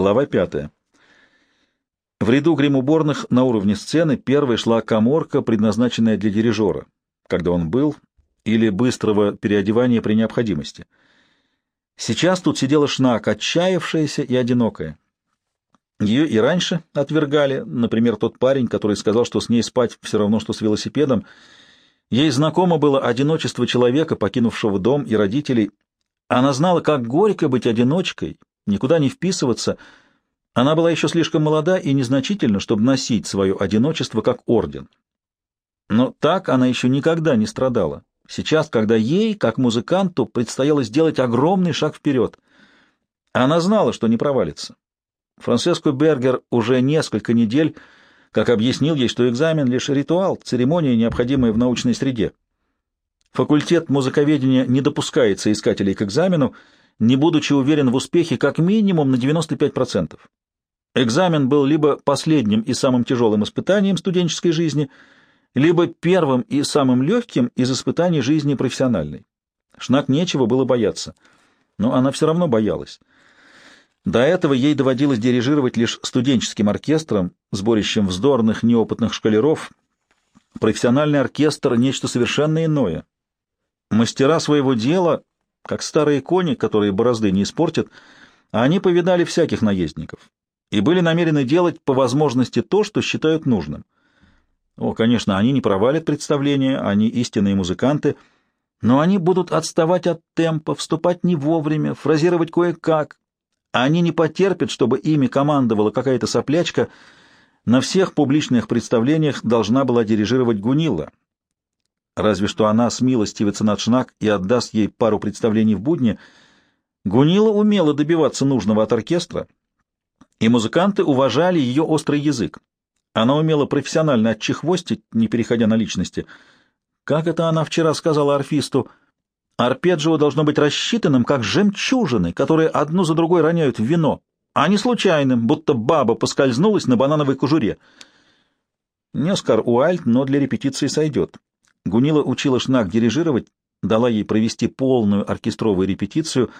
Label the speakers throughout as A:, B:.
A: Глава пятая. В ряду гримуборных на уровне сцены первой шла коморка, предназначенная для дирижера, когда он был, или быстрого переодевания при необходимости. Сейчас тут сидела Шнак, отчаявшаяся и одинокая. Ее и раньше отвергали, например, тот парень, который сказал, что с ней спать все равно, что с велосипедом. Ей знакомо было одиночество человека, покинувшего дом и родителей. Она знала, как горько быть одиночкой, никуда не вписываться. Она была еще слишком молода и незначительна, чтобы носить свое одиночество как орден. Но так она еще никогда не страдала. Сейчас, когда ей, как музыканту, предстояло сделать огромный шаг вперед. Она знала, что не провалится. Франциско Бергер уже несколько недель как объяснил ей, что экзамен — лишь ритуал, церемония, необходимая в научной среде. Факультет музыковедения не допускает соискателей к экзамену, не будучи уверен в успехе как минимум на 95%. Экзамен был либо последним и самым тяжелым испытанием студенческой жизни, либо первым и самым легким из испытаний жизни профессиональной. Шнак нечего было бояться, но она все равно боялась. До этого ей доводилось дирижировать лишь студенческим оркестром, сборищем вздорных, неопытных шкалеров. Профессиональный оркестр — нечто совершенно иное. Мастера своего дела как старые кони, которые борозды не испортят, они повидали всяких наездников и были намерены делать по возможности то, что считают нужным. О, конечно, они не провалят представления, они истинные музыканты, но они будут отставать от темпа, вступать не вовремя, фразировать кое-как. Они не потерпят, чтобы ими командовала какая-то соплячка. На всех публичных представлениях должна была дирижировать Гунилла, Разве что она смилостивится над Шнак и отдаст ей пару представлений в будни. Гунила умела добиваться нужного от оркестра, и музыканты уважали ее острый язык. Она умела профессионально отчехвостить, не переходя на личности. Как это она вчера сказала орфисту? Арпеджио должно быть рассчитанным, как жемчужины, которые одну за другой роняют в вино, а не случайным, будто баба поскользнулась на банановой кожуре. Не Оскар Уальт, но для репетиции сойдет. Гунила учила Шнак дирижировать, дала ей провести полную оркестровую репетицию,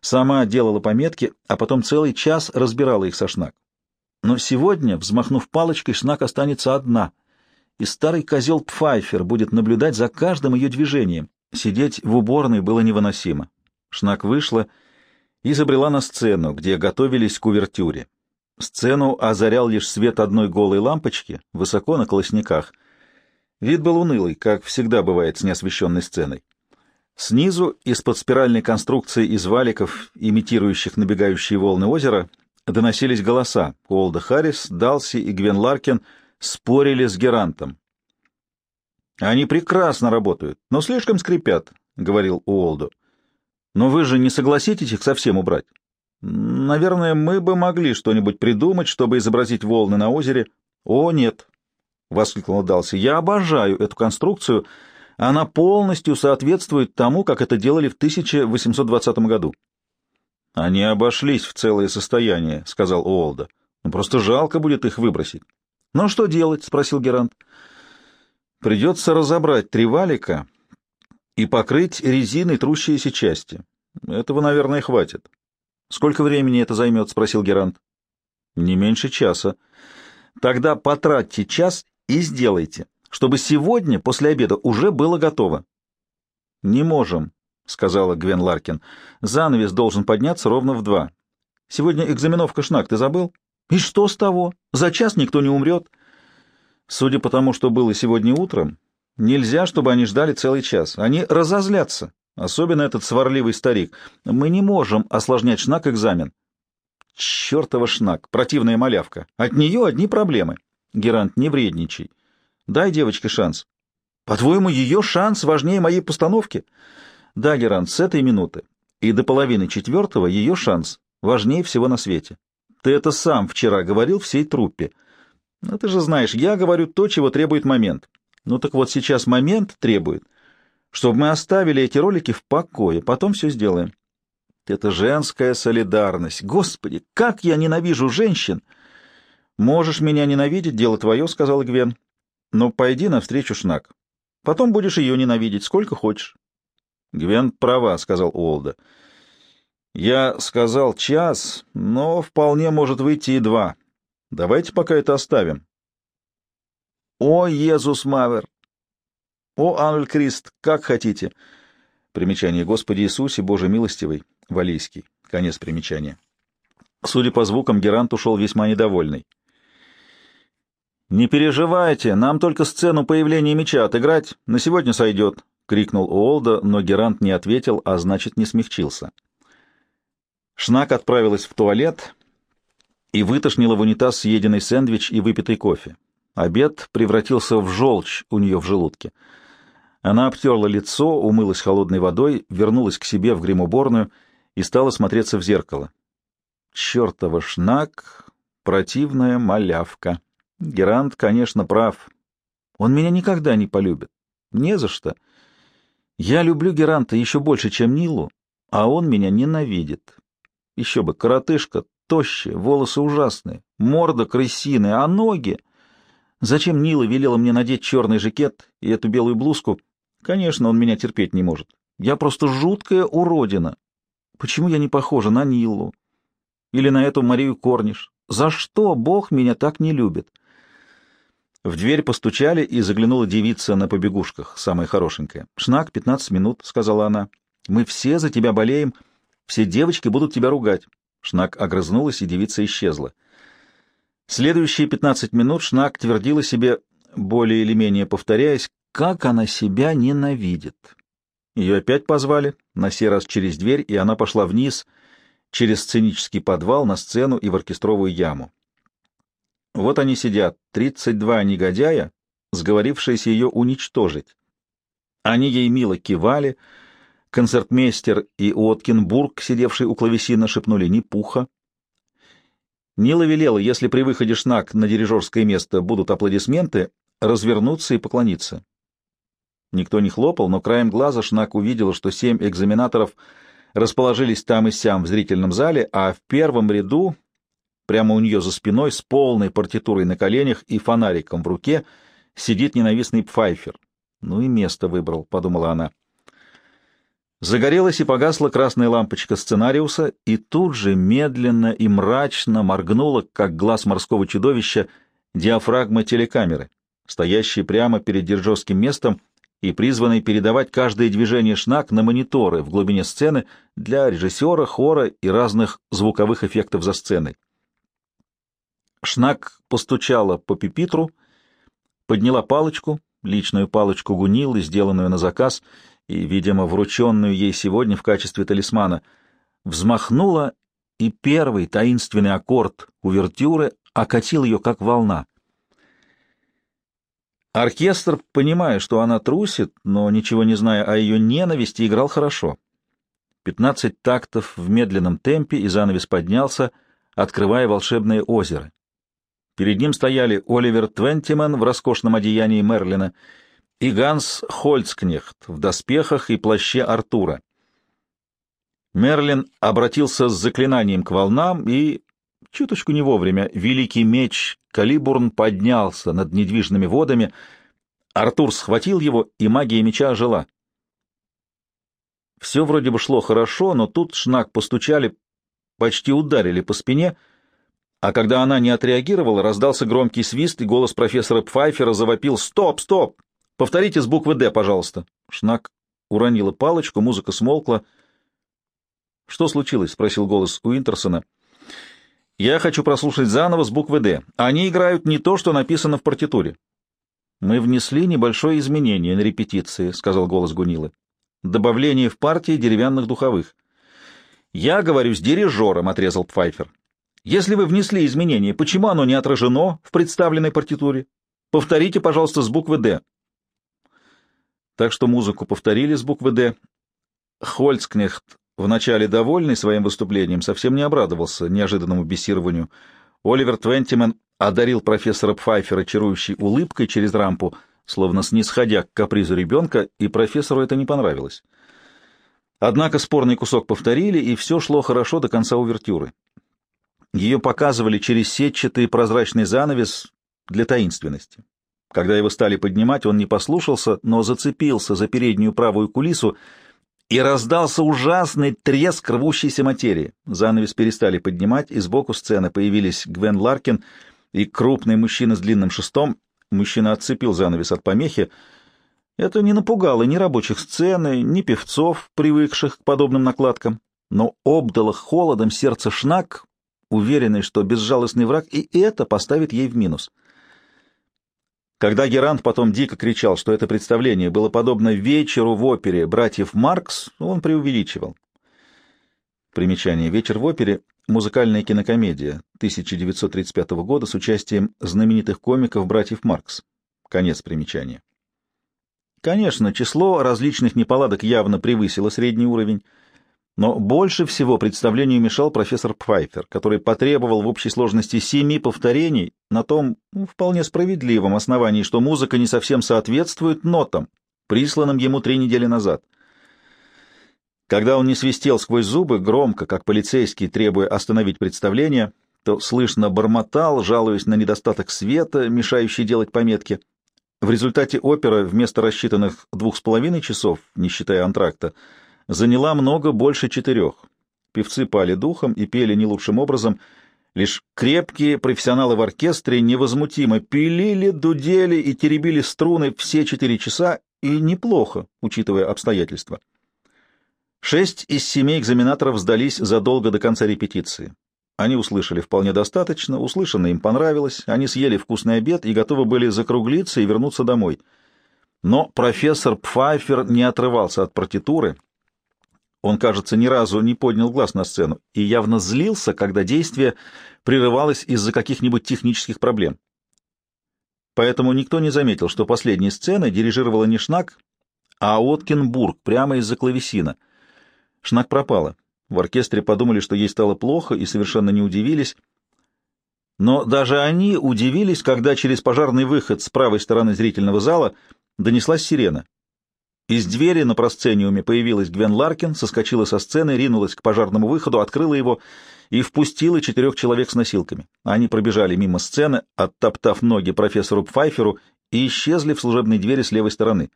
A: сама делала пометки, а потом целый час разбирала их со Шнак. Но сегодня, взмахнув палочкой, Шнак останется одна, и старый козел Пфайфер будет наблюдать за каждым ее движением. Сидеть в уборной было невыносимо. Шнак вышла и забрела на сцену, где готовились к увертюре. Сцену озарял лишь свет одной голой лампочки, высоко на колосниках — Вид был унылый, как всегда бывает с неосвещенной сценой. Снизу, из-под спиральной конструкции из валиков, имитирующих набегающие волны озера, доносились голоса. Уолда Харрис, Далси и Гвен Ларкин спорили с Герантом. «Они прекрасно работают, но слишком скрипят», — говорил Уолду. «Но вы же не согласитесь их совсем убрать?» «Наверное, мы бы могли что-нибудь придумать, чтобы изобразить волны на озере». «О, нет», — воскликнул Далси. «Я обожаю эту конструкцию. Она полностью соответствует тому, как это делали в 1820 году». «Они обошлись в целое состояние», — сказал Уолда. «Ну, просто жалко будет их выбросить». «Ну, что делать?» — спросил Герант. «Придется разобрать три валика и покрыть резиной трущиеся части. Этого, наверное, хватит». «Сколько времени это займет?» — спросил Герант. «Не меньше часа». «Тогда потратьте час и сделайте, чтобы сегодня после обеда уже было готово. — Не можем, — сказала Гвен Ларкин. — Занавес должен подняться ровно в два. Сегодня экзаменовка Шнак, ты забыл? И что с того? За час никто не умрет. Судя по тому, что было сегодня утром, нельзя, чтобы они ждали целый час. Они разозлятся, особенно этот сварливый старик. Мы не можем осложнять Шнак экзамен. Чертова Шнак, противная малявка. От нее одни проблемы. Герант, не вредничай. Дай девочке шанс. По-твоему, ее шанс важнее моей постановки? Да, Герант, с этой минуты и до половины четвертого ее шанс важнее всего на свете. Ты это сам вчера говорил всей труппе. Ну, ты же знаешь, я говорю то, чего требует момент. Ну так вот сейчас момент требует, чтобы мы оставили эти ролики в покое, потом все сделаем. Это женская солидарность. Господи, как я ненавижу женщин! «Можешь меня ненавидеть, дело твое», — сказал Гвен. «Но пойди навстречу Шнак. Потом будешь ее ненавидеть, сколько хочешь». «Гвен права», — сказал Уолда. Я сказал час, но вполне может выйти и два. Давайте пока это оставим. О, Иисус Мавер! О, Ануль Крист, как хотите. Примечание Господи Иисусе, Боже милостивый, Валийский. Конец примечания. Судя по звукам, Герант ушел весьма недовольный. «Не переживайте, нам только сцену появления меча отыграть. На сегодня сойдет», — крикнул Уолда, но Герант не ответил, а значит, не смягчился. Шнак отправилась в туалет и вытошнила в унитаз съеденный сэндвич и выпитый кофе. Обед превратился в желчь у нее в желудке. Она обтерла лицо, умылась холодной водой, вернулась к себе в гримуборную и стала смотреться в зеркало. Чертова шнак, противная малявка. Герант, конечно, прав. Он меня никогда не полюбит. Не за что. Я люблю Геранта еще больше, чем Нилу, а он меня ненавидит. Еще бы, коротышка, тощая, волосы ужасные, морда крысиная, а ноги... Зачем Нила велела мне надеть черный жакет и эту белую блузку, Конечно, он меня терпеть не может. Я просто жуткая уродина. Почему я не похожа на Нилу? Или на эту Марию Корниш? За что Бог меня так не любит? В дверь постучали, и заглянула девица на побегушках, самая хорошенькая. «Шнак, пятнадцать минут», — сказала она. «Мы все за тебя болеем. Все девочки будут тебя ругать». Шнак огрызнулась, и девица исчезла. Следующие пятнадцать минут Шнак твердила себе, более или менее повторяясь, как она себя ненавидит! Ее опять позвали, на сей раз через дверь, и она пошла вниз, через сценический подвал, на сцену и в оркестровую яму. Вот они сидят, тридцать два негодяя, сговорившиеся ее уничтожить. Они ей мило кивали, концертмейстер и Уоткинбург, сидевший у клавесина, шепнули «ни пуха». Нила велела, если при выходе шнак на дирижерское место будут аплодисменты, развернуться и поклониться. Никто не хлопал, но краем глаза Шнак увидела, что семь экзаменаторов расположились там и сям в зрительном зале, а в первом ряду, прямо у нее за спиной, с полной партитурой на коленях и фонариком в руке, сидит ненавистный Пфайфер. «Ну и место выбрал», — подумала она. Загорелась и погасла красная лампочка сценариуса, и тут же медленно и мрачно моргнула, как глаз морского чудовища, диафрагма телекамеры, стоящей прямо перед дирижерским местом и призванный передавать каждое движение шнак на мониторы в глубине сцены для режиссера, хора и разных звуковых эффектов за сценой. Шнак постучала по пипитру, подняла палочку, личную палочку гунилы, сделанную на заказ и, видимо, врученную ей сегодня в качестве талисмана, взмахнула, и первый таинственный аккорд увертюры окатил ее, как волна. Оркестр, понимая, что она трусит, но ничего не зная о ее ненависти, играл хорошо. Пятнадцать тактов в медленном темпе, и занавес поднялся, открывая волшебное озеро. Перед ним стояли Оливер Твентиман в роскошном одеянии Мерлина и Ганс Хольцкнехт в доспехах и плаще Артура. Мерлин обратился с заклинанием к волнам, и Чуточку не вовремя великий меч Калибурн поднялся над недвижными водами, Артур схватил его, и магия меча ожила. Все вроде бы шло хорошо, но тут шнак постучали, почти ударили по спине, а когда она не отреагировала, раздался громкий свист, и голос профессора Пфайфера завопил «Стоп, стоп! Повторите с буквы «Д», пожалуйста». Шнак уронила палочку, музыка смолкла. «Что случилось?» — спросил голос Уинтерсона. Я хочу прослушать заново с буквы «Д». Они играют не то, что написано в партитуре. Мы внесли небольшое изменение на репетиции, — сказал голос Гунилы. Добавление в партии деревянных духовых. Я говорю с дирижером, — отрезал Пфайфер. Если вы внесли изменение, почему оно не отражено в представленной партитуре? Повторите, пожалуйста, с буквы «Д». Так что музыку повторили с буквы «Д». Хольцкнехт Вначале довольный своим выступлением, совсем не обрадовался неожиданному бесированию. Оливер Твентимен одарил профессора Пфайфера чарующей улыбкой через рампу, словно снисходя к капризу ребенка, и профессору это не понравилось. Однако спорный кусок повторили, и все шло хорошо до конца увертюры. Ее показывали через сетчатый прозрачный занавес для таинственности. Когда его стали поднимать, он не послушался, но зацепился за переднюю правую кулису и раздался ужасный треск рвущейся материи. Занавес перестали поднимать, и сбоку сцены появились Гвен Ларкин и крупный мужчина с длинным шестом. Мужчина отцепил занавес от помехи. Это не напугало ни рабочих сцены, ни певцов, привыкших к подобным накладкам, но обдало холодом сердце Шнак, уверенный, что безжалостный враг и это поставит ей в минус. Когда Герант потом дико кричал, что это представление было подобно вечеру в опере братьев Маркс, он преувеличивал. Примечание. «Вечер в опере» — музыкальная кинокомедия 1935 года с участием знаменитых комиков братьев Маркс. Конец примечания. Конечно, число различных неполадок явно превысило средний уровень, но больше всего представлению мешал профессор Пфайфер, который потребовал в общей сложности семи повторений на том ну, вполне справедливом основании, что музыка не совсем соответствует нотам, присланным ему три недели назад. Когда он не свистел сквозь зубы, громко, как полицейский, требуя остановить представление, то слышно бормотал, жалуясь на недостаток света, мешающий делать пометки. В результате опера вместо рассчитанных двух с половиной часов, не считая антракта, заняла много больше четырех. Певцы пали духом и пели не лучшим образом. Лишь крепкие профессионалы в оркестре невозмутимо пилили, дудели и теребили струны все четыре часа, и неплохо, учитывая обстоятельства. Шесть из семи экзаменаторов сдались задолго до конца репетиции. Они услышали вполне достаточно, услышанное им понравилось, они съели вкусный обед и готовы были закруглиться и вернуться домой. Но профессор Пфайфер не отрывался от партитуры он, кажется, ни разу не поднял глаз на сцену и явно злился, когда действие прерывалось из-за каких-нибудь технических проблем. Поэтому никто не заметил, что последней сцены дирижировала не Шнак, а Откинбург прямо из-за клавесина. Шнак пропала. В оркестре подумали, что ей стало плохо, и совершенно не удивились. Но даже они удивились, когда через пожарный выход с правой стороны зрительного зала донеслась сирена. Из двери на просцениуме появилась Гвен Ларкин, соскочила со сцены, ринулась к пожарному выходу, открыла его и впустила четырех человек с носилками. Они пробежали мимо сцены, оттоптав ноги профессору Пфайферу, и исчезли в служебной двери с левой стороны.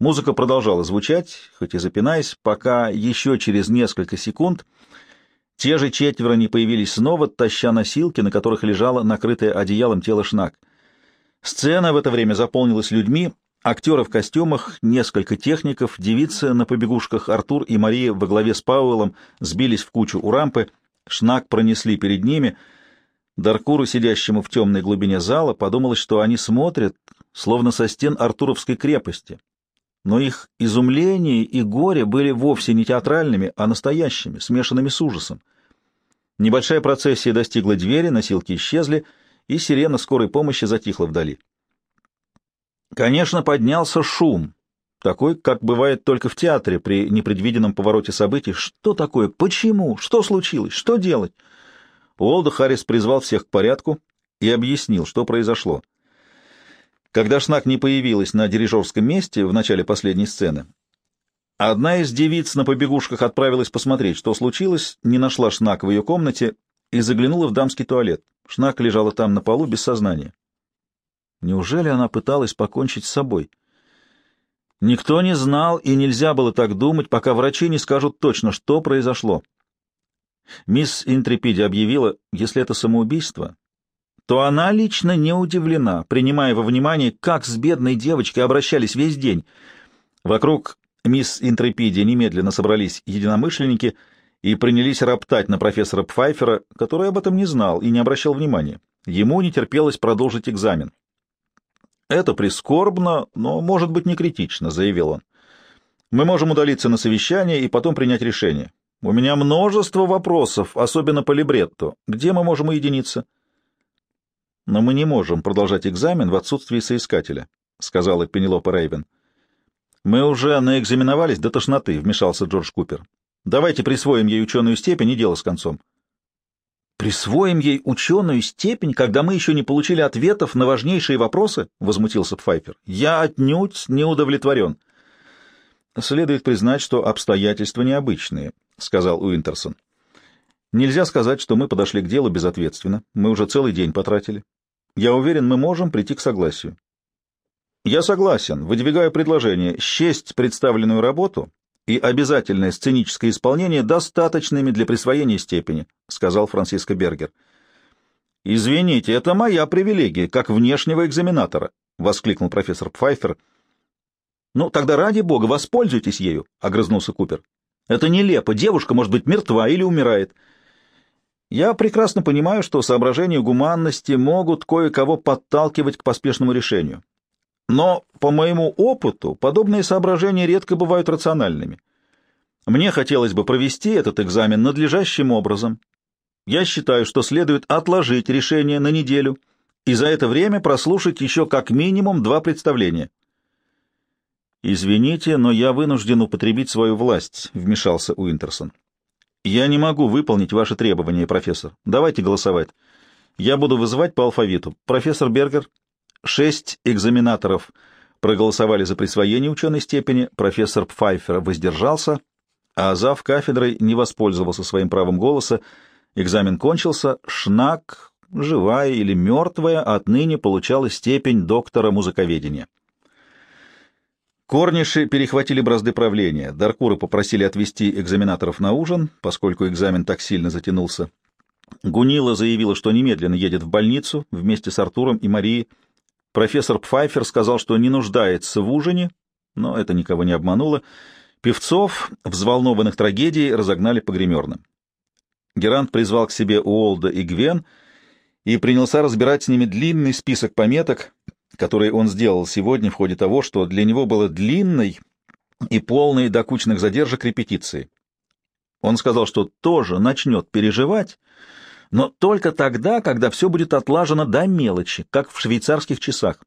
A: Музыка продолжала звучать, хоть и запинаясь, пока еще через несколько секунд те же четверо не появились снова, таща носилки, на которых лежало накрытое одеялом тело Шнак. Сцена в это время заполнилась людьми, Актеры в костюмах, несколько техников, девицы на побегушках Артур и Мария во главе с Пауэллом сбились в кучу у рампы, шнак пронесли перед ними. Даркуру, сидящему в темной глубине зала, подумалось, что они смотрят, словно со стен Артуровской крепости. Но их изумление и горе были вовсе не театральными, а настоящими, смешанными с ужасом. Небольшая процессия достигла двери, носилки исчезли, и сирена скорой помощи затихла вдали. Конечно, поднялся шум, такой, как бывает только в театре при непредвиденном повороте событий. Что такое? Почему? Что случилось? Что делать? Уолда Харрис призвал всех к порядку и объяснил, что произошло. Когда Шнак не появилась на дирижерском месте в начале последней сцены, одна из девиц на побегушках отправилась посмотреть, что случилось, не нашла Шнак в ее комнате и заглянула в дамский туалет. Шнак лежала там на полу без сознания. Неужели она пыталась покончить с собой? Никто не знал, и нельзя было так думать, пока врачи не скажут точно, что произошло. Мисс Интрепиди объявила, если это самоубийство, то она лично не удивлена, принимая во внимание, как с бедной девочкой обращались весь день. Вокруг мисс Интрепиди немедленно собрались единомышленники и принялись роптать на профессора Пфайфера, который об этом не знал и не обращал внимания. Ему не терпелось продолжить экзамен. «Это прискорбно, но, может быть, не критично», — заявил он. «Мы можем удалиться на совещание и потом принять решение. У меня множество вопросов, особенно по либретто. Где мы можем уединиться?» «Но мы не можем продолжать экзамен в отсутствии соискателя», — сказала Пенелопа Рейвен. «Мы уже наэкзаменовались до тошноты», — вмешался Джордж Купер. «Давайте присвоим ей ученую степень и дело с концом». «Присвоим ей ученую степень, когда мы еще не получили ответов на важнейшие вопросы?» — возмутился Пфайпер. «Я отнюдь не удовлетворен». «Следует признать, что обстоятельства необычные», — сказал Уинтерсон. «Нельзя сказать, что мы подошли к делу безответственно. Мы уже целый день потратили. Я уверен, мы можем прийти к согласию». «Я согласен. Выдвигаю предложение счесть представленную работу и обязательное сценическое исполнение достаточными для присвоения степени, — сказал Франциско Бергер. — Извините, это моя привилегия, как внешнего экзаменатора, — воскликнул профессор Пфайфер. — Ну, тогда ради бога, воспользуйтесь ею, — огрызнулся Купер. — Это нелепо, девушка может быть мертва или умирает. Я прекрасно понимаю, что соображения гуманности могут кое-кого подталкивать к поспешному решению. Но, по моему опыту, подобные соображения редко бывают рациональными. Мне хотелось бы провести этот экзамен надлежащим образом. Я считаю, что следует отложить решение на неделю и за это время прослушать еще как минимум два представления. «Извините, но я вынужден употребить свою власть», — вмешался Уинтерсон. «Я не могу выполнить ваши требования, профессор. Давайте голосовать. Я буду вызывать по алфавиту. Профессор Бергер, Шесть экзаменаторов проголосовали за присвоение ученой степени, профессор Пфайфер воздержался, а зав. кафедрой не воспользовался своим правом голоса. Экзамен кончился, Шнак, живая или мертвая, отныне получала степень доктора музыковедения. Корниши перехватили бразды правления. Даркуры попросили отвезти экзаменаторов на ужин, поскольку экзамен так сильно затянулся. Гунила заявила, что немедленно едет в больницу вместе с Артуром и Марией. Профессор Пфайфер сказал, что не нуждается в ужине, но это никого не обмануло. Певцов, взволнованных трагедией, разогнали по гримерным. Герант призвал к себе Уолда и Гвен и принялся разбирать с ними длинный список пометок, которые он сделал сегодня в ходе того, что для него было длинной и полной докучных задержек репетиции. Он сказал, что тоже начнет переживать, но только тогда, когда все будет отлажено до мелочи, как в швейцарских часах.